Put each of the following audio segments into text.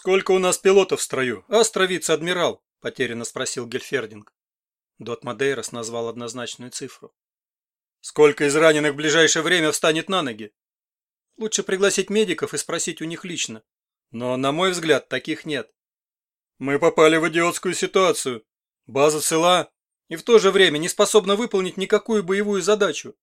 «Сколько у нас пилотов в строю? Астро вице-адмирал?» – потерянно спросил Гельфердинг. Дот Мадейрос назвал однозначную цифру. «Сколько из раненых в ближайшее время встанет на ноги?» «Лучше пригласить медиков и спросить у них лично. Но, на мой взгляд, таких нет». «Мы попали в идиотскую ситуацию. База цела и в то же время не способна выполнить никакую боевую задачу.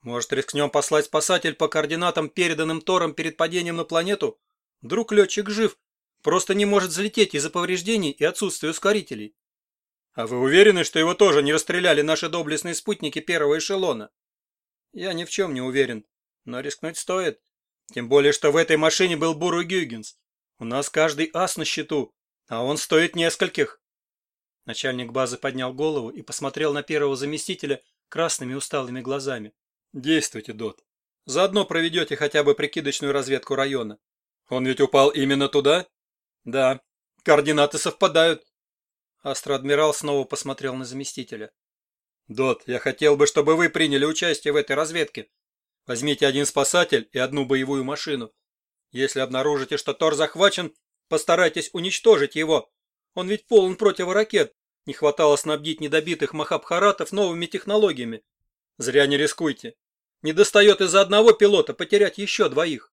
Может, рискнем послать спасатель по координатам, переданным Тором перед падением на планету? Вдруг летчик жив, просто не может взлететь из-за повреждений и отсутствия ускорителей. А вы уверены, что его тоже не расстреляли наши доблестные спутники первого эшелона? Я ни в чем не уверен, но рискнуть стоит. Тем более, что в этой машине был Буру Гюгенс. У нас каждый ас на счету, а он стоит нескольких. Начальник базы поднял голову и посмотрел на первого заместителя красными усталыми глазами. Действуйте, Дот. Заодно проведете хотя бы прикидочную разведку района. Он ведь упал именно туда? Да. Координаты совпадают. Астроадмирал снова посмотрел на заместителя. Дот, я хотел бы, чтобы вы приняли участие в этой разведке. Возьмите один спасатель и одну боевую машину. Если обнаружите, что Тор захвачен, постарайтесь уничтожить его. Он ведь полон противоракет. Не хватало снабдить недобитых махабхаратов новыми технологиями. Зря не рискуйте. Не достает из-за одного пилота потерять еще двоих.